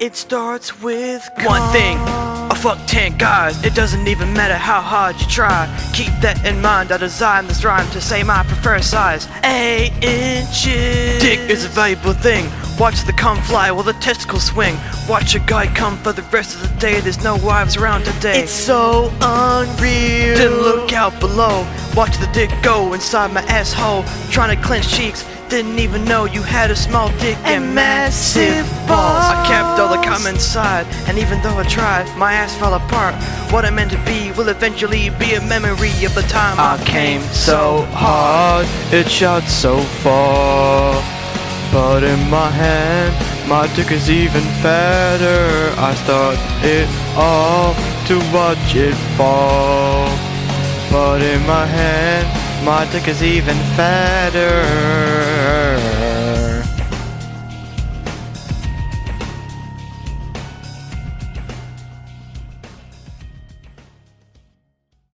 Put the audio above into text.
It starts with one thing. I fuck 10 guys, it doesn't even matter how hard you try. Keep that in mind, I designed this rhyme to say my preferred size. 8 inches. Dick is a valuable thing. Watch the cum fly while the testicles swing. Watch a guy come for the rest of the day, there's no wives around today. It's so unreal. Then look out below. Watch the dick go inside my asshole. Trying to clench cheeks. Didn't even know you had a small dick and, And massive massive balls. I balls. inside, and even though I tried, my ass fell apart. What I meant to be will eventually be a memory of the time I, came so hard. it shot so far. But in my hand, my dick is even fatter. I start it all to watch it fall. But in my hand, my dick is even fatter.